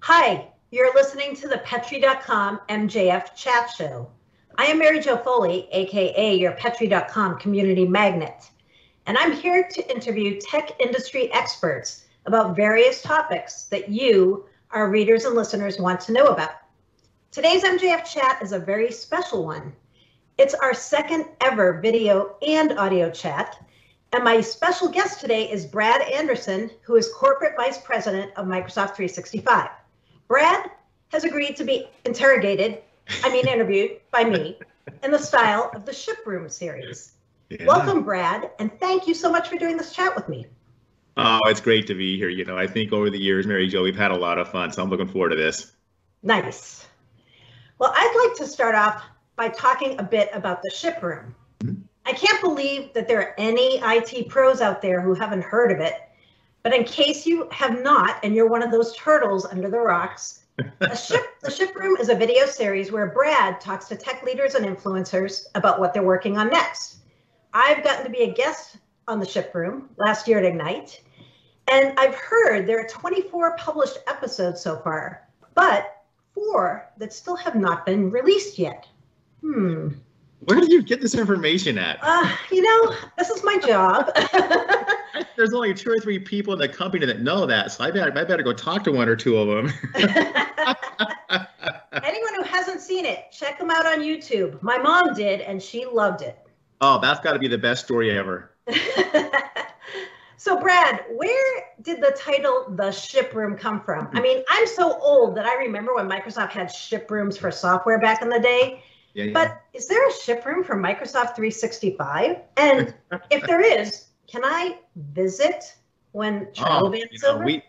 Hi, you're listening to the Petri.com MJF chat show. I am Mary Jo Foley, aka your Petri.com community magnet, and I'm here to interview tech industry experts about various topics that you, our readers and listeners, want to know about. Today's MJF chat is a very special one. It's our second ever video and audio chat, and my special guest today is Brad Anderson, who is Corporate Vice President of Microsoft 365. Brad has agreed to be interrogated, I mean, interviewed by me in the style of the Ship Room series. Yeah. Welcome, Brad, and thank you so much for doing this chat with me. Oh, it's great to be here. You know, I think over the years, Mary Jo, we've had a lot of fun, so I'm looking forward to this. Nice. Well, I'd like to start off by talking a bit about the Ship Room. I can't believe that there are any IT pros out there who haven't heard of it but in case you have not, and you're one of those turtles under the rocks, ship, the Ship Room is a video series where Brad talks to tech leaders and influencers about what they're working on next. I've gotten to be a guest on the Ship Room last year at Ignite, and I've heard there are 24 published episodes so far, but four that still have not been released yet. Hmm. Where did you get this information at? Uh, you know, this is my job. There's only two or three people in the company that know that, so I better, I better go talk to one or two of them. Anyone who hasn't seen it, check them out on YouTube. My mom did, and she loved it. Oh, that's got to be the best story ever. so, Brad, where did the title The Ship Room come from? I mean, I'm so old that I remember when Microsoft had ship rooms for software back in the day. Yeah, yeah. But is there a ship room for Microsoft 365? And if there is, can I visit when travel oh, ban's over? We,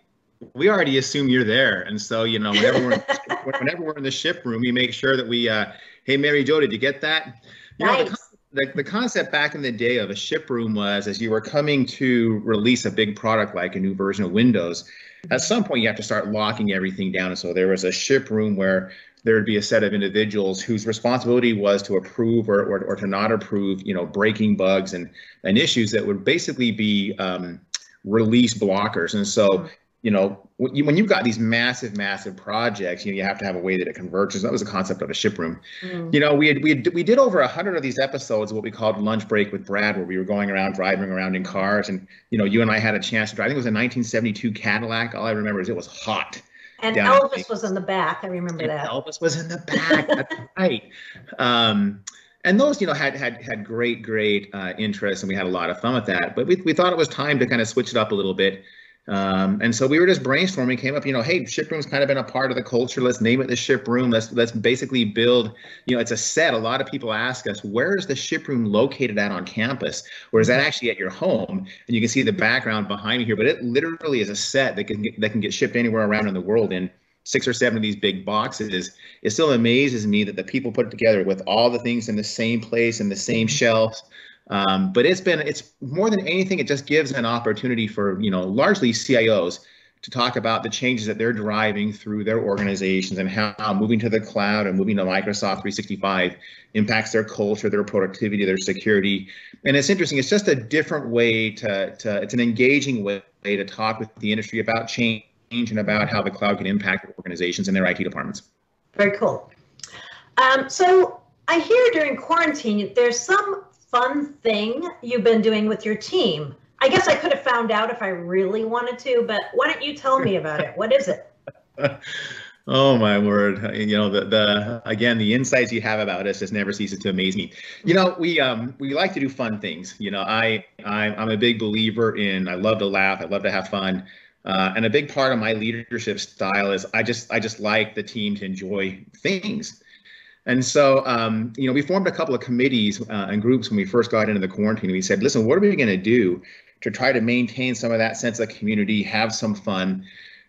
we already assume you're there, and so you know whenever we're in, whenever we're in the ship room, we make sure that we, uh, hey Mary Jo, did you get that? You nice. know, the, the, the concept back in the day of a ship room was as you were coming to release a big product like a new version of Windows, at some point you have to start locking everything down. And so there was a ship room where there would be a set of individuals whose responsibility was to approve or, or, or to not approve, you know, breaking bugs and, and issues that would basically be um, release blockers. And so, you know, when, you, when you've got these massive, massive projects, you know, you have to have a way that it converges. That was the concept of a ship room. Mm. You know, we had, we had, we did over a hundred of these episodes, what we called lunch break with Brad, where we were going around driving around in cars, and you know, you and I had a chance to drive. I think it was a 1972 Cadillac. All I remember is it was hot and Elvis was in the back. I remember and that. Elvis was in the back. That's right. Um, and those, you know, had had had great, great uh, interest, and we had a lot of fun with that. But we we thought it was time to kind of switch it up a little bit um, and so we were just brainstorming, came up, you know, hey, ship room's kind of been a part of the culture. Let's name it the ship room. Let's let's basically build, you know, it's a set. A lot of people ask us, where is the ship room located at on campus? Or is that mm-hmm. actually at your home? And you can see the background behind me here, but it literally is a set that can get, that can get shipped anywhere around in the world in six or seven of these big boxes. It still amazes me that the people put it together with all the things in the same place and the same mm-hmm. Um, but it's been it's more than anything, it just gives an opportunity for you know largely CIOs to talk about the changes that they're driving through their organizations and how moving to the cloud and moving to Microsoft 365 impacts their culture, their productivity, their security. And it's interesting. It's just a different way to, to it's an engaging way to talk with the industry about change and about how the cloud can impact organizations and their IT departments. Very cool. Um, so I hear during quarantine there's some fun thing you've been doing with your team? I guess I could have found out if I really wanted to, but why don't you tell me about it? What is it? Oh my word! You know the the again the insights you have about us just never ceases to amaze me. You know we um we like to do fun things. You know I I'm, I'm a big believer in I love to laugh. I love to have fun. Uh, and a big part of my leadership style is I just I just like the team to enjoy things. And so, um, you know, we formed a couple of committees uh, and groups when we first got into the quarantine. We said, listen, what are we going to do to try to maintain some of that sense of community, have some fun?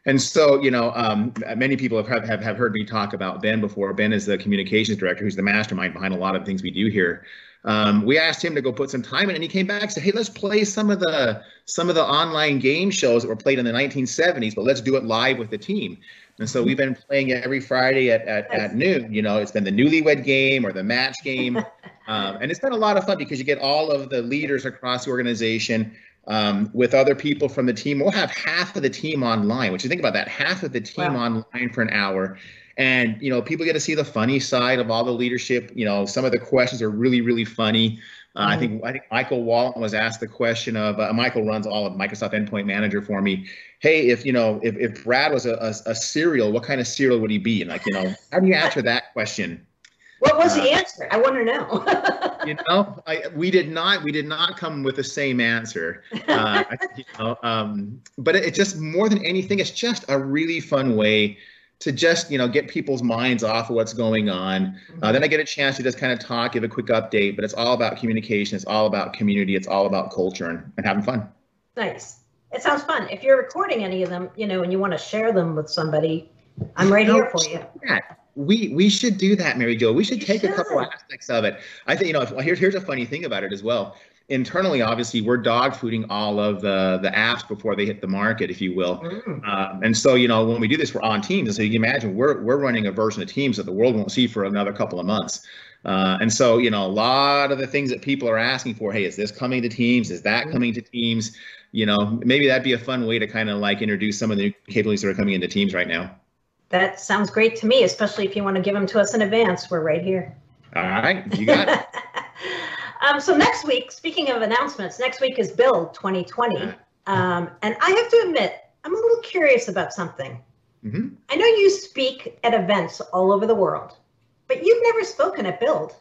And so, you know, um, many people have, have, have heard me talk about Ben before. Ben is the communications director, who's the mastermind behind a lot of things we do here. Um, we asked him to go put some time in, and he came back and said, "Hey, let's play some of the some of the online game shows that were played in the 1970s, but let's do it live with the team." And so we've been playing it every Friday at, at, at noon. You know, it's been the newlywed game or the match game. Um, and it's been a lot of fun because you get all of the leaders across the organization um, with other people from the team. We'll have half of the team online, which you think about that, half of the team wow. online for an hour. And, you know, people get to see the funny side of all the leadership. You know, some of the questions are really, really funny. Uh, mm-hmm. I think I think Michael Wallent was asked the question of uh, Michael runs all of Microsoft Endpoint Manager for me. Hey, if you know if, if Brad was a, a, a cereal, what kind of cereal would he be? And like you know, how do you answer that question? What was uh, the answer? I want to know. you know, I, we did not we did not come with the same answer. Uh, you know, um, but it's it just more than anything, it's just a really fun way to just you know get people's minds off of what's going on. Uh, then I get a chance to just kind of talk, give a quick update. But it's all about communication. It's all about community. It's all about culture and, and having fun. Nice. It sounds fun. If you're recording any of them, you know, and you want to share them with somebody, I'm right here for you. Yeah we we should do that, Mary Jo. We should take should. a couple aspects of it. I think you know. If, here's here's a funny thing about it as well. Internally, obviously, we're dog fooding all of the the apps before they hit the market, if you will. Mm. Um, and so, you know, when we do this, we're on Teams. And so you can imagine we're we're running a version of Teams that the world won't see for another couple of months. Uh, and so, you know, a lot of the things that people are asking for, hey, is this coming to Teams? Is that mm. coming to Teams? You know, maybe that'd be a fun way to kind of like introduce some of the new capabilities that are coming into Teams right now. That sounds great to me, especially if you want to give them to us in advance. We're right here. All right, you got it. um, so next week, speaking of announcements, next week is Build 2020. Um, and I have to admit, I'm a little curious about something. Mm-hmm. I know you speak at events all over the world, but you've never spoken at Build.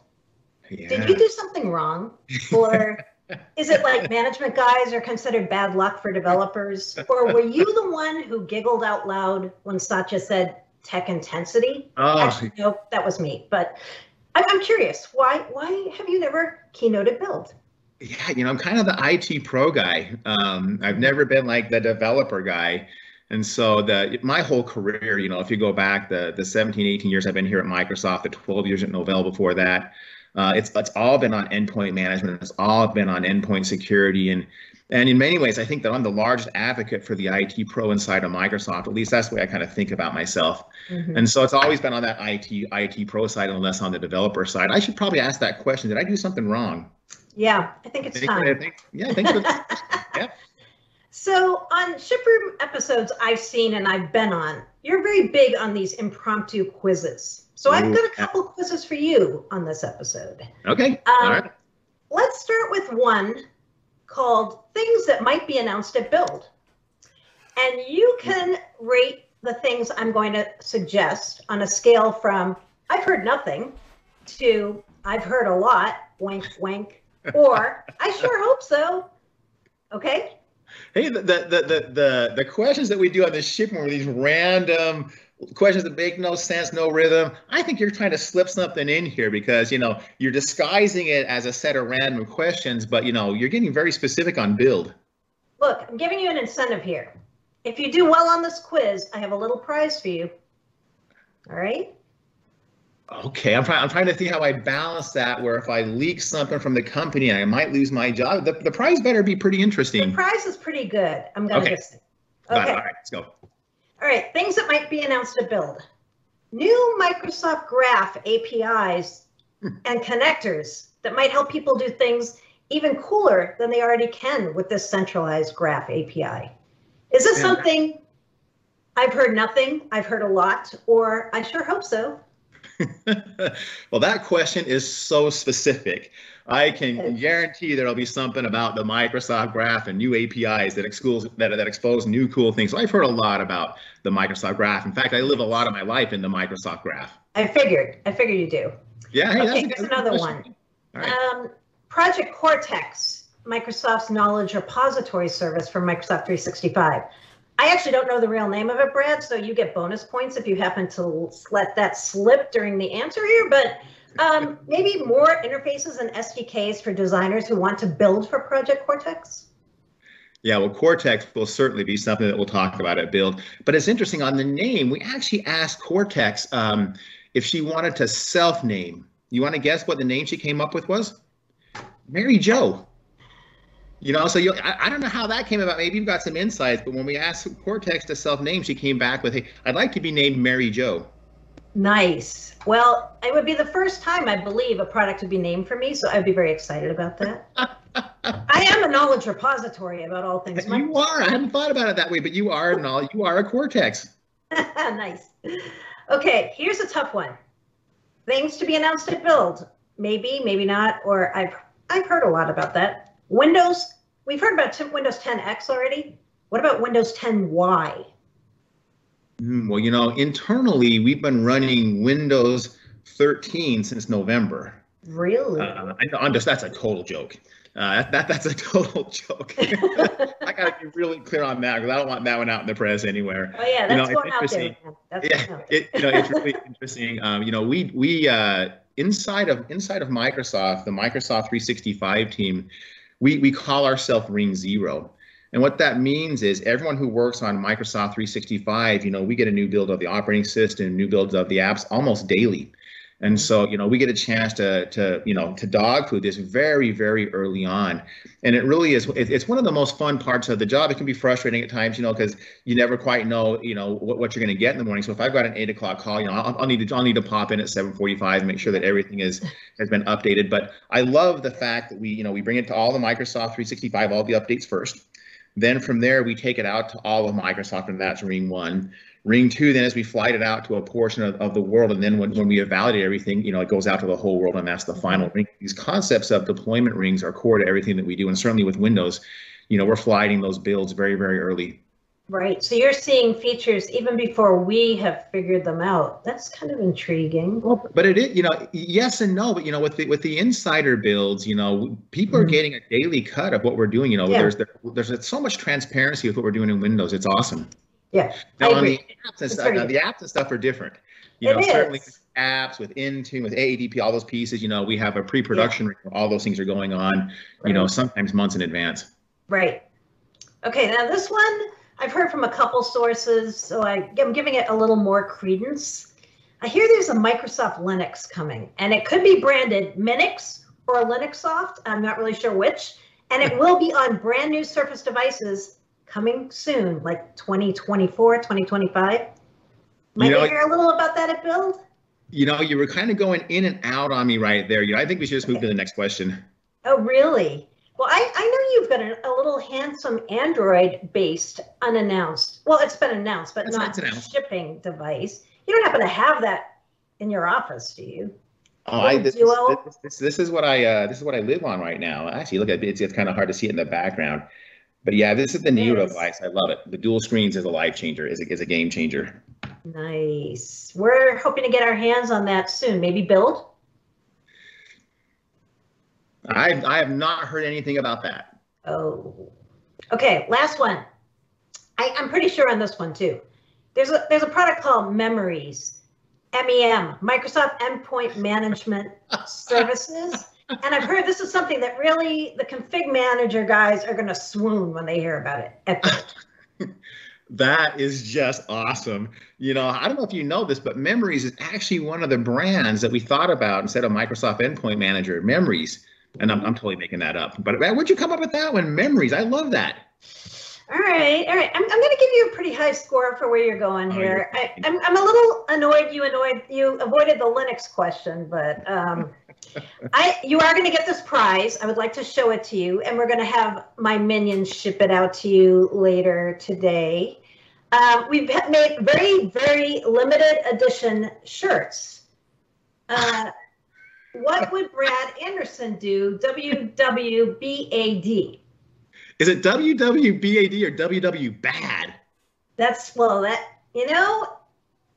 Yeah. Did you do something wrong? Or is it like management guys are considered bad luck for developers? Or were you the one who giggled out loud when Satya said tech intensity? Oh. Actually, no, that was me. But I'm curious, why why have you never keynoted build? Yeah, you know, I'm kind of the IT pro guy. Um, I've never been like the developer guy. And so the my whole career, you know, if you go back the the 17, 18 years I've been here at Microsoft, the 12 years at Novell before that, uh, it's it's all been on endpoint management. It's all been on endpoint security, and and in many ways, I think that I'm the largest advocate for the IT pro inside of Microsoft. At least that's the way I kind of think about myself. Mm-hmm. And so it's always been on that IT IT pro side unless on the developer side. I should probably ask that question. Did I do something wrong? Yeah, I think it's I think, time. I think, yeah, thanks for yeah. So on ShipRoom episodes I've seen and I've been on, you're very big on these impromptu quizzes. So I've got a couple quizzes for you on this episode. Okay. Um, All right. Let's start with one called Things That Might Be Announced at Build. And you can rate the things I'm going to suggest on a scale from I've heard nothing to I've heard a lot, wink, wink, or I sure hope so. Okay. Hey, the the the the, the questions that we do on this ship are these random questions that make no sense, no rhythm. I think you're trying to slip something in here because you know you're disguising it as a set of random questions, but you know you're getting very specific on build. Look, I'm giving you an incentive here. If you do well on this quiz, I have a little prize for you. All right. Okay, I'm trying. I'm trying to see how I balance that. Where if I leak something from the company, I might lose my job. The, the prize better be pretty interesting. The prize is pretty good. I'm gonna okay. say. Okay. All right, let's go. All right, things that might be announced to build. New Microsoft Graph APIs and connectors that might help people do things even cooler than they already can with this centralized Graph API. Is this yeah. something I've heard nothing, I've heard a lot, or I sure hope so? well, that question is so specific. I can guarantee there'll be something about the Microsoft Graph and new APIs that expose that, that expose new cool things. So I've heard a lot about the Microsoft Graph. In fact, I live a lot of my life in the Microsoft Graph. I figured. I figured you do. Yeah. Hey, okay, here's another question. one. Um, Project Cortex, Microsoft's knowledge repository service for Microsoft 365. I actually don't know the real name of it, Brad, so you get bonus points if you happen to let that slip during the answer here. But um, maybe more interfaces and SDKs for designers who want to build for Project Cortex? Yeah, well, Cortex will certainly be something that we'll talk about at Build. But it's interesting on the name, we actually asked Cortex um, if she wanted to self name. You want to guess what the name she came up with was? Mary Jo. You know, so you, I, I, don't know how that came about. Maybe you've got some insights, but when we asked Cortex to self name, she came back with, hey, I'd like to be named Mary Jo. Nice. Well, it would be the first time I believe a product would be named for me, so I'd be very excited about that. I am a knowledge repository about all things. You are. I hadn't thought about it that way, but you are a knowledge. You are a Cortex. nice. Okay, here's a tough one. Things to be announced at Build. Maybe, maybe not. Or I've I've heard a lot about that. Windows. We've heard about Windows 10X already. What about Windows 10Y? Mm, well, you know, internally we've been running Windows 13 since November. Really? Uh, I, am just that's a total joke. Uh, that, that that's a total joke. I gotta be really clear on that because I don't want that one out in the press anywhere. Oh yeah, that's you know, going out there. That's yeah, it, you know, it's really interesting. Um, you know, we we uh, inside of inside of Microsoft, the Microsoft 365 team, we we call ourselves Ring Zero. And what that means is everyone who works on Microsoft 365, you know, we get a new build of the operating system, new builds of the apps almost daily. And so, you know, we get a chance to, to you know, to dog food this very, very early on. And it really is, it's one of the most fun parts of the job. It can be frustrating at times, you know, because you never quite know, you know, what, what you're going to get in the morning. So if I've got an eight o'clock call, you know, I'll, I'll, need to, I'll need to pop in at 745 and make sure that everything is, has been updated. But I love the fact that we, you know, we bring it to all the Microsoft 365, all the updates first. Then from there, we take it out to all of Microsoft, and that's Ring One. Ring two, then as we flight it out to a portion of, of the world, and then when, when we validate everything, you know, it goes out to the whole world, and that's the final ring. These concepts of deployment rings are core to everything that we do, and certainly with Windows, you know, we're flighting those builds very, very early. Right. So you're seeing features even before we have figured them out. That's kind of intriguing. Well, but it is, you know, yes and no. But you know, with the with the insider builds, you know, people mm-hmm. are getting a daily cut of what we're doing. You know, yeah. there's there's so much transparency with what we're doing in Windows. It's awesome. Yeah. Now on the apps and stuff, now the apps and stuff are different. You know, certainly apps with Intune, with AADP, all those pieces, you know, we have a pre-production yeah. all those things are going on, right. you know, sometimes months in advance. Right. Okay, now this one I've heard from a couple sources, so I, I'm giving it a little more credence. I hear there's a Microsoft Linux coming, and it could be branded Minix or Linuxsoft. I'm not really sure which. And it will be on brand new Surface devices coming soon, like 2024, 2025. Might you know, hear a little about that at Build? You know, you were kind of going in and out on me right there. You know, I think we should just move okay. to the next question. Oh, really? Well, I, I know you've got a, a little handsome Android based unannounced. Well, it's been announced, but That's not announced. shipping device. You don't happen to have that in your office, do you? Oh, I, this, this, this, this, is what I uh, this is what I live on right now. Actually, look at it; it's, it's kind of hard to see it in the background. But yeah, this is the Nero device. I love it. The dual screens is a life changer. is a, is a game changer. Nice. We're hoping to get our hands on that soon. Maybe build. I I have not heard anything about that. Oh. Okay. Last one. I, I'm pretty sure on this one too. There's a there's a product called Memories, MEM, Microsoft Endpoint Management Services and I've heard this is something that really the config manager guys are going to swoon when they hear about it. that is just awesome. You know, I don't know if you know this, but Memories is actually one of the brands that we thought about instead of Microsoft Endpoint Manager. Memories, and I'm, I'm totally making that up. But where'd you come up with that one? Memories. I love that. All right, all right. I'm, I'm going to give you a pretty high score for where you're going oh, here. I, am I'm, I'm a little annoyed you annoyed you avoided the Linux question, but um, I you are going to get this prize. I would like to show it to you, and we're going to have my minions ship it out to you later today. Um, we've made very very limited edition shirts. Uh, what would Brad Anderson do? WWBAD. Is it WWBAD or WW bad? That's well that you know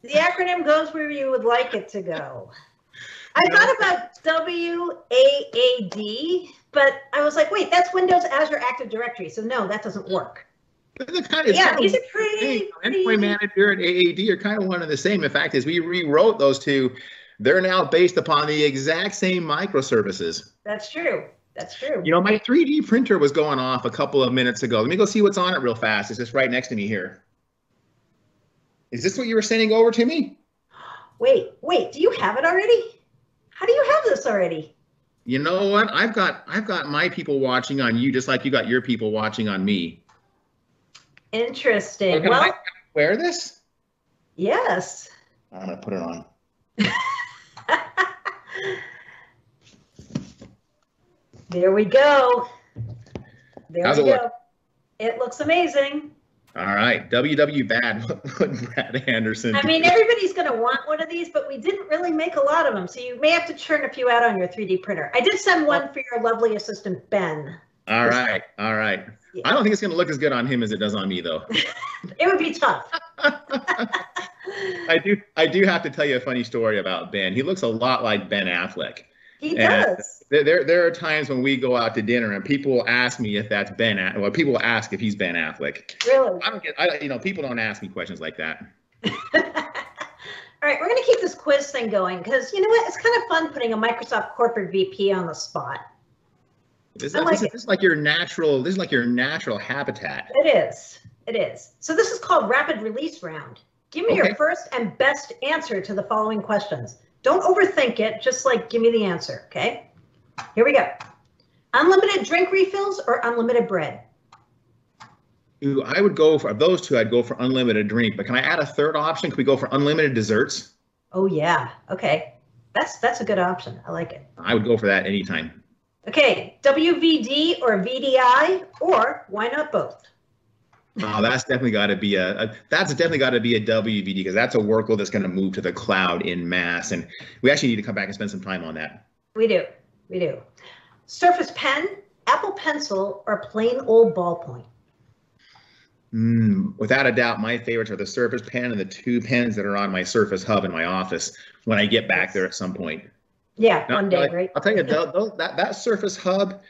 the acronym goes where you would like it to go. I thought about WAAD, but I was like, wait, that's Windows Azure Active Directory. So no, that doesn't work. Kind of, yeah, these are pretty, pretty. Endpoint Manager and AAD are kind of one and the same. In fact, as we rewrote those two, they're now based upon the exact same microservices. That's true. That's true. You know, my 3D printer was going off a couple of minutes ago. Let me go see what's on it real fast. It's just right next to me here. Is this what you were sending over to me? Wait, wait, do you have it already? How do you have this already? You know what? I've got I've got my people watching on you just like you got your people watching on me. Interesting. well, I wear this? Yes. I'm gonna put it on. there we go. There How's we it go. look? It looks amazing. All right, WW bad, Brad Anderson. I mean, everybody's going to want one of these, but we didn't really make a lot of them. So you may have to churn a few out on your 3D printer. I did send one for your lovely assistant, Ben. all right, all right. Yeah. I don't think it's going to look as good on him as it does on me, though. It would be tough. I do, I do have to tell you a funny story about Ben. He looks a lot like Ben Affleck. He Yeah. does. There, there, are times when we go out to dinner and people will ask me if that's Ben. Well, people will ask if he's Ben Affleck. Really. I don't get, I, you know, people don't ask me questions like that. All right, we're going to keep this quiz thing going because you know what? It's kind of fun putting a Microsoft corporate VP on the spot. This, I like this, it. this is like your natural. This is like your natural habitat. It is. It is. So this is called rapid release round. Give me Okay. your first and best answer to the following questions. Don't overthink it. Just like give me the answer. Okay. Here we go. Unlimited drink refills or unlimited bread? Ooh, I would go for those two. I'd go for unlimited drink. But can I add a third option? Can we go for unlimited desserts? Oh yeah. Okay. That's that's a good option. I like it. I would go for that anytime. Okay. WVD or VDI or why not both? Oh, that's definitely got to be a, a that's definitely got to be a WVD because that's a workload that's going to move to the cloud in mass, and we actually need to come back and spend some time on that. We do. We do. Surface Pen, Apple Pencil, or plain old ballpoint? Mm, without a doubt, my favorites are the Surface Pen and the two pens that are on my Surface Hub in my office when I get back there at some point. Yeah, Now, one day, like, right? I'll tell you, that that Surface Hub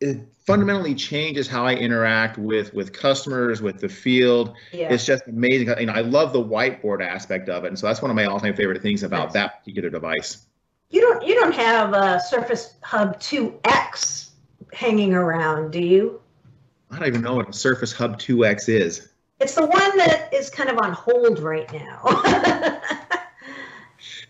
it fundamentally changes how I interact with with customers, with the field. Yeah. It's just amazing. You know, I love the whiteboard aspect of it, and so that's one of my all-time favorite things about that particular device. You don't you don't have a Surface Hub 2X hanging around, do you? I don't even know what a Surface Hub 2X is. It's the one that is kind of on hold right now.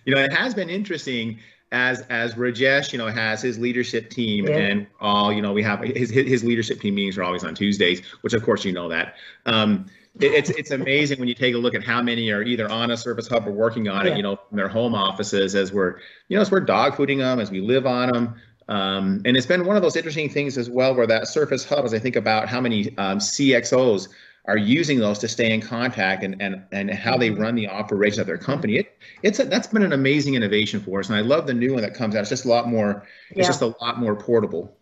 You know, it has been interesting as as Rajesh, you know, has his leadership team, Yeah. and all you know, we have his his leadership team meetings are always on Tuesdays, which of course you know that. Um, it, it's it's amazing when you take a look at how many are either on a Surface Hub or working on Yeah. it, you know, from their home offices as we're you know as we're dog fooding them, as we live on them. Um, and it's been one of those interesting things as well, where that Surface Hub, as I think about how many um, CXOs are using those to stay in contact and and and how they run the operations of their company. It it's a, that's been an amazing innovation for us, and I love the new one that comes out. It's just a lot more. It's Yeah. just a lot more portable.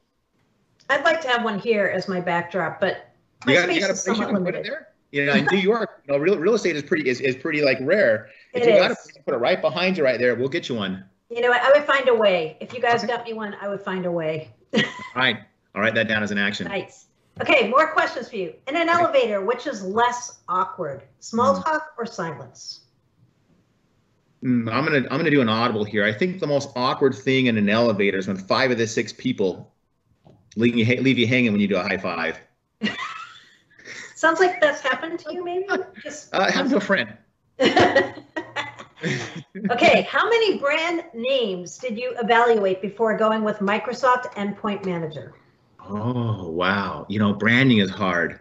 I'd like to have one here as my backdrop, but my You got you space got a is you somewhat put it limited. there. You know, in New York, you know, real real estate is pretty is, is pretty like rare. If It you got place, put it right behind you, right there. We'll get you one. You know what? I would find a way. If you guys Okay. got me one, I would find a way. All right, I'll write that down as an action. Nice. Okay, more questions for you. In an elevator, which is less awkward, small Hmm. talk or silence? Mm, I'm gonna I'm gonna do an audible here. I think the most awkward thing in an elevator is when five of the six people leave you leave you hanging when you do a high five. Sounds like that's happened to you, maybe. Just Uh, happened to a friend. okay, how many brand names did you evaluate before going with Microsoft Endpoint Manager? Oh wow! You know, branding is hard.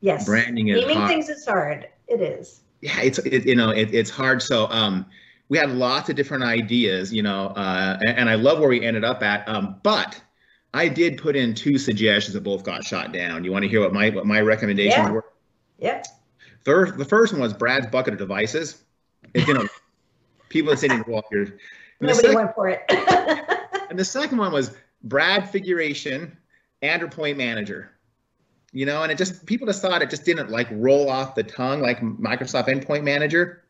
Yes. Branding is Naming hard. things is hard. It is. yeah it's it, you know it, it's hard so um we had lots of different ideas you know uh and, and i love where we ended up at um but i did put in two suggestions that both got shot down you want to hear what my what my recommendations Yeah. were Yep. Third, the first one was brad's bucket of devices It, you know people sitting well here and Nobody sec- went for it. and the second one was brad figuration and point manager you know and it just people just thought it just didn't like roll off the tongue like microsoft endpoint manager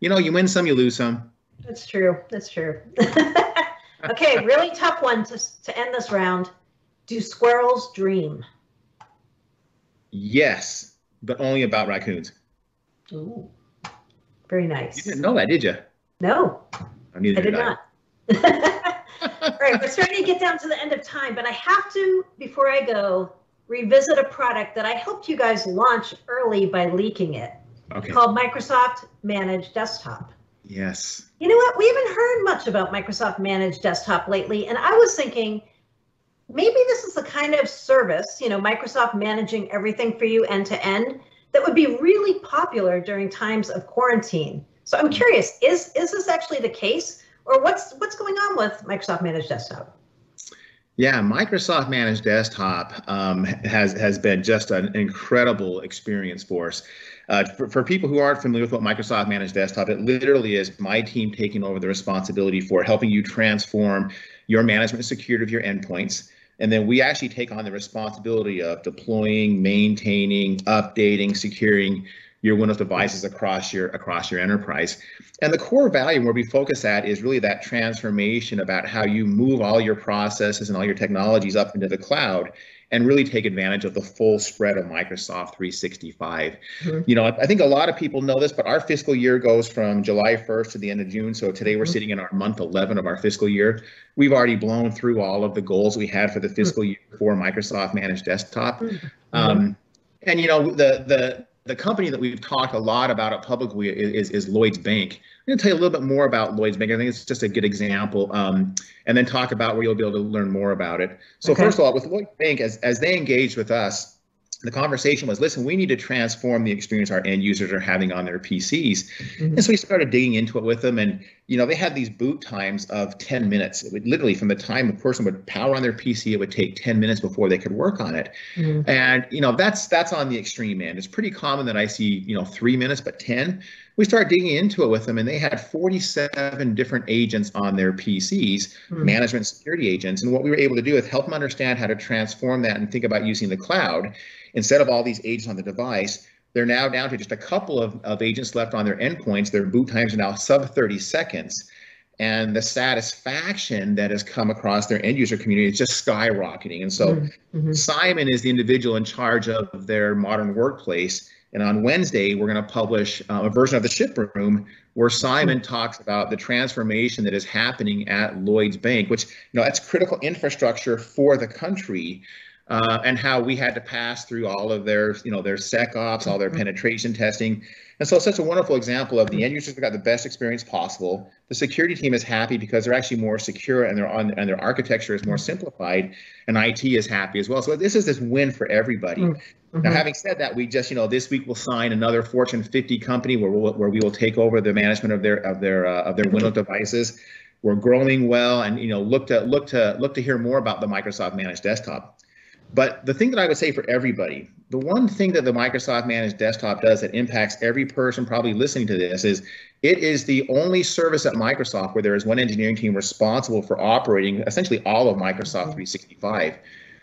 you know you win some you lose some That's true. That's true. okay, really tough one to, to end this round. Do squirrels dream? yes but only about raccoons Ooh, very nice. you didn't know that did you No, neither I did not. All right, we're starting to get down to the end of time, but I have to, before I go, revisit a product that I helped you guys launch early by leaking it okay called Microsoft Managed Desktop. yes You know what? We haven't heard much about Microsoft Managed Desktop lately, and I was thinking maybe this is the kind of service, you know, Microsoft managing everything for you end to end that would be really popular during times of quarantine. So I'm mm-hmm. curious, is is this actually the case or what's what's going on with Microsoft Managed Desktop? Yeah, Microsoft Managed Desktop um, has has been just an incredible experience for us. Uh, for, for people who aren't familiar with what Microsoft Managed Desktop, it literally is my team taking over the responsibility for helping you transform your management security of your endpoints. And then we actually take on the responsibility of deploying, maintaining, updating, securing your Windows devices across your across your enterprise. And the core value where we focus at is really that transformation about how you move all your processes and all your technologies up into the cloud and really take advantage of the full spread of Microsoft 365. Mm-hmm. You know, I think a lot of people know this, but our fiscal year goes from July 1st to the end of June. So today we're mm-hmm. sitting in our month 11 of our fiscal year. We've already blown through all of the goals we had for the fiscal mm-hmm. year for Microsoft Managed Desktop. Mm-hmm. Um, and you know, the the the company that we've talked a lot about it publicly is, is Lloyds Bank. I'm going to tell you a little bit more about Lloyds Bank. I think it's just a good example, um, and then talk about where you'll be able to learn more about it. So okay. first of all, with Lloyds Bank, as, as they engaged with us, the conversation was listen we need to transform the experience our end users are having on their pcs mm-hmm. and so we started digging into it with them and you know they had these boot times of 10 minutes. It would literally from the time a person would power on their pc it would take 10 minutes before they could work on it. Mm-hmm. and you know that's that's on the extreme end. It's pretty common that i see you know three minutes but 10 we started digging into it with them and they had 47 different agents on their pcs mm-hmm. management security agents and what we were able to do is help them understand how to transform that and think about using the cloud instead of all these agents on the device, they're now down to just a couple of, of agents left on their endpoints. Their boot times are now sub 30 seconds. And the satisfaction that has come across their end user community is just skyrocketing. And so mm-hmm. Simon is the individual in charge of their modern workplace. And on Wednesday, we're going to publish uh, a version of the ship room where Simon talks about the transformation that is happening at Lloyds Bank, which, you know, that's critical infrastructure for the country uh, and how we had to pass through all of their, you know, their SecOps, all their mm-hmm. penetration testing. And so it's such a wonderful example of the end users got the best experience possible. The security team is happy because they're actually more secure and they're on and their architecture is more simplified, and IT is happy as well. So this is this win for everybody. Mm-hmm. Now, having said that, we just, you know, this week we'll sign another Fortune 50 company where we'll, where we will take over the management of their of their uh, of their Windows devices. We're growing well, and you know, look to look to look to hear more about the Microsoft Managed Desktop. But the thing that I would say for everybody, the one thing that the Microsoft Managed Desktop does that impacts every person probably listening to this is it is the only service at Microsoft where there is one engineering team responsible for operating essentially all of Microsoft 365.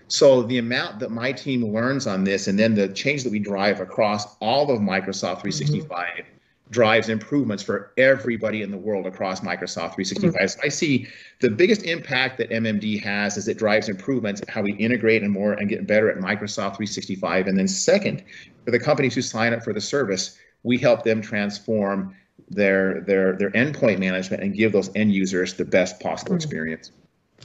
So the amount that my team learns on this and then the change that we drive across all of Microsoft 365 mm-hmm drives improvements for everybody in the world across Microsoft 365. Mm-hmm. So I see the biggest impact that MMD has is it drives improvements how we integrate and more and get better at Microsoft 365. And then second, for the companies who sign up for the service, we help them transform their their their endpoint management and give those end users the best possible mm-hmm. experience.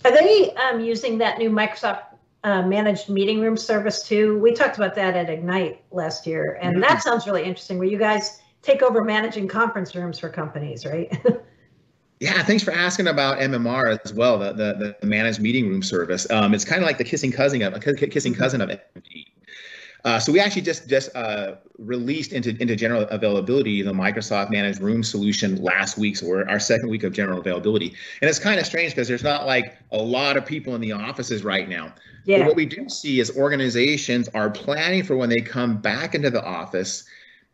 Are they um, using that new Microsoft uh, managed meeting room service too? We talked about that at Ignite last year, and mm-hmm. that sounds really interesting. Were you guys take over managing conference rooms for companies, right? Yeah, thanks for asking about MMR as well, the the, the managed meeting room service. Um, it's kind of like the kissing cousin of a kissing cousin of MMD. Uh, so we actually just just uh, released into into general availability the Microsoft Managed Room solution last week. So we're our second week of general availability, and it's kind of strange because there's not like a lot of people in the offices right now. Yeah. But what we do see is organizations are planning for when they come back into the office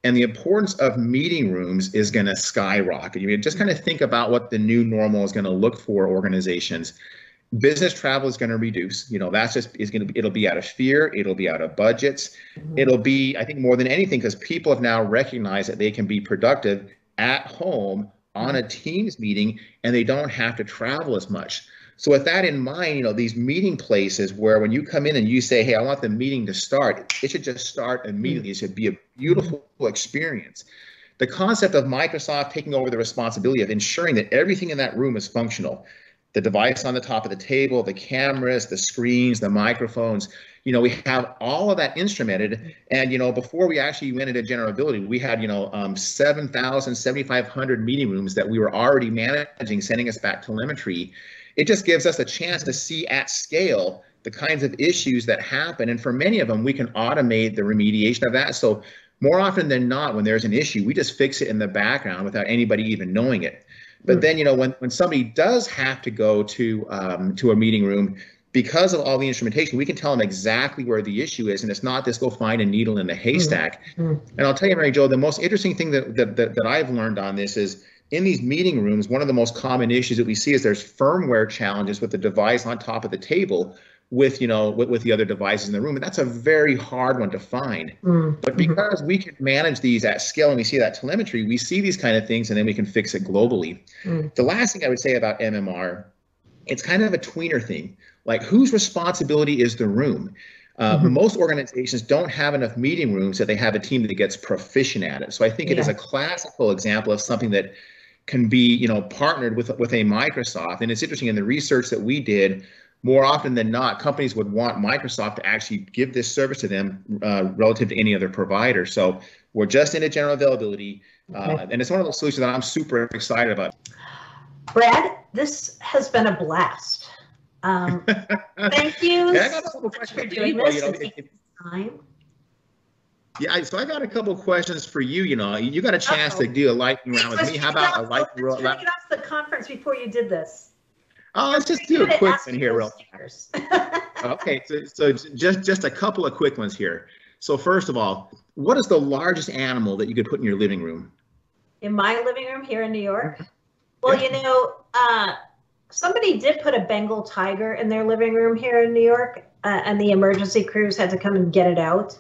and the importance of meeting rooms is going to skyrocket. You mean, just kind of think about what the new normal is going to look for organizations. Business travel is going to reduce. You know, that's just is going to be. It'll be out of fear. It'll be out of budgets. Mm-hmm. It'll be, I think, more than anything, because people have now recognized that they can be productive at home on a Teams meeting, and they don't have to travel as much. So with that in mind, you know, these meeting places where when you come in and you say, hey, I want the meeting to start, it should just start mm-hmm. immediately. It should be a beautiful experience. The concept of Microsoft taking over the responsibility of ensuring that everything in that room is functional, the device on the top of the table, the cameras, the screens, the microphones, you know, we have all of that instrumented. And, you know, before we actually went into general availability, we had, you know, um, 7,000, 7,500 meeting rooms that we were already managing, sending us back telemetry it just gives us a chance to see at scale the kinds of issues that happen. And for many of them, we can automate the remediation of that. So more often than not, when there's an issue, we just fix it in the background without anybody even knowing it. But hmm. then, you know, when, when somebody does have to go to um, to a meeting room, because of all the instrumentation, we can tell them exactly where the issue is, and it's not this go find a needle in the haystack. Mm-hmm. And I'll tell you, Mary Jo, the most interesting thing that, that, that, that I've learned on this is in these meeting rooms, one of the most common issues that we see is there's firmware challenges with the device on top of the table with you know with, with the other devices in the room and that's a very hard one to find mm-hmm. but because we can manage these at scale and we see that telemetry we see these kind of things and then we can fix it globally mm-hmm. the last thing i would say about mmr it's kind of a tweener thing like whose responsibility is the room uh, mm-hmm. Most organizations don't have enough meeting rooms that they have a team that gets proficient at it. So I think it yeah. is a classical example of something that can be, you know, partnered with with a Microsoft. And it's interesting in the research that we did more often than not, companies would want Microsoft to actually give this service to them uh, relative to any other provider. So we're just in a general availability, uh, okay. and it's one of those solutions that I'm super excited about. Brad, this has been a blast. Um, thank you yeah, so much for doing this. You know, it, time. Yeah, so I got a couple questions for you. You know, you got a chance Uh-oh. to do a lightning round with me. How about a lightning round? Get off the conference before you did this. Oh, let's just do a quick one here, real. okay, so, so just just a couple of quick ones here. So first of all, what is the largest animal that you could put in your living room? In my living room here in New York? Well, yeah. you know, uh, somebody did put a Bengal tiger in their living room here in New York, uh, and the emergency crews had to come and get it out.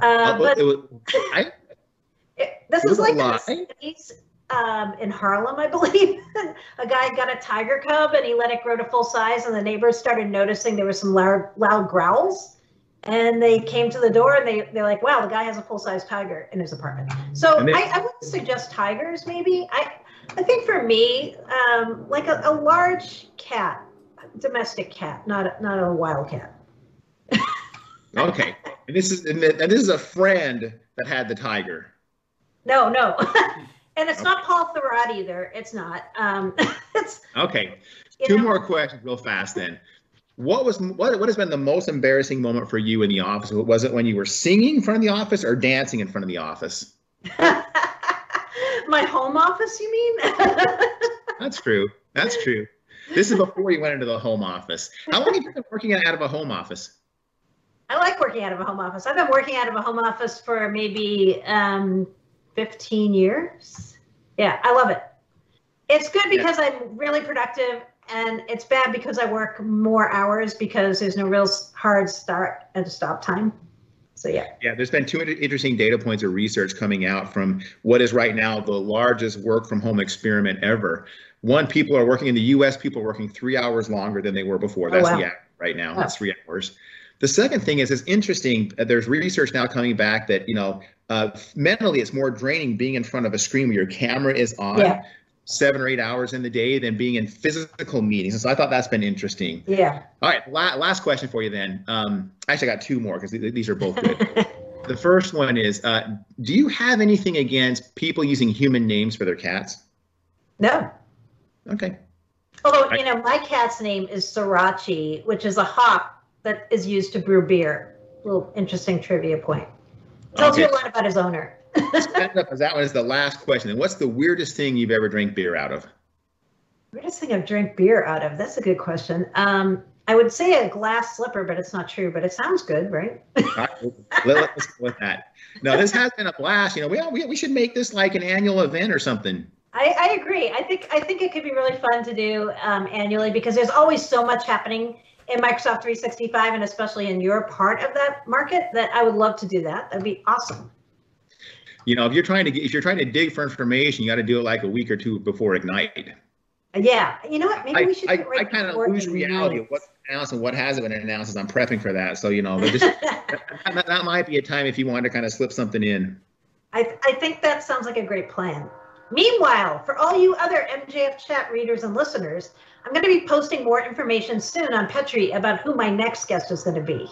Uh, uh but it was, I, it, this is like the a um, in Harlem, I believe. a guy got a tiger cub and he let it grow to full size, and the neighbors started noticing there were some loud, loud growls. And they came to the door and they, they're like, wow, the guy has a full size tiger in his apartment. So they, I, I would suggest tigers, maybe. I, I think for me, um, like a, a large cat, domestic cat, not a, not a wild cat. okay, and this is and this is a friend that had the tiger. No, no. And it's not Paul Thurrott either. It's not. Um, it's okay. Two know. more questions, real fast. Then, what was what what has been the most embarrassing moment for you in the office? Was it when you were singing in front of the office or dancing in front of the office? My home office, you mean? That's true. That's true. This is before you went into the home office. How long have you been working out of a home office? I like working out of a home office. I've been working out of a home office for maybe um, 15 years. Yeah, I love it. It's good because yeah. I'm really productive, and it's bad because I work more hours because there's no real hard start and stop time. So yeah. Yeah, there's been two interesting data points of research coming out from what is right now the largest work from home experiment ever. One, people are working in the U.S. People are working three hours longer than they were before. Oh, That's oh, wow. the act right now. Wow. That's three hours. The second thing is, it's interesting. There's research now coming back that you know, uh, mentally, it's more draining being in front of a screen where your camera is on. Yeah. Seven or eight hours in the day than being in physical meetings. And so I thought that's been interesting. Yeah. All right. La- last question for you then. Um, actually, I got two more because th- these are both good. the first one is uh, Do you have anything against people using human names for their cats? No. Okay. Although, you know, my cat's name is Sorachi, which is a hop that is used to brew beer. A little interesting trivia point. Tells okay. you a lot about his owner. that one is the last question. And what's the weirdest thing you've ever drank beer out of? Weirdest thing I've drank beer out of? That's a good question. Um, I would say a glass slipper, but it's not true. But it sounds good, right? let's go with that. No, this has been a blast. You know, we, we we should make this like an annual event or something. I, I agree. I think I think it could be really fun to do um, annually because there's always so much happening in Microsoft 365 and especially in your part of that market that I would love to do that. That'd be awesome. You know, if you're trying to get, if you're trying to dig for information, you got to do it like a week or two before Ignite. Uh, yeah, you know what? Maybe I, we should. I, right I kind of lose reality of what's announced and what hasn't been announced as I'm prepping for that. So you know, but just that, that might be a time if you want to kind of slip something in. I, I think that sounds like a great plan. Meanwhile, for all you other MJF chat readers and listeners, I'm going to be posting more information soon on Petri about who my next guest is going to be.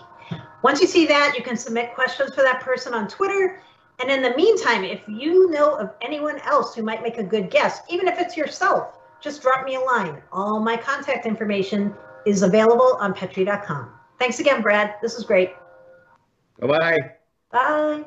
Once you see that, you can submit questions for that person on Twitter. And in the meantime, if you know of anyone else who might make a good guest, even if it's yourself, just drop me a line. All my contact information is available on Petri.com. Thanks again, Brad. This is great. Bye-bye. Bye.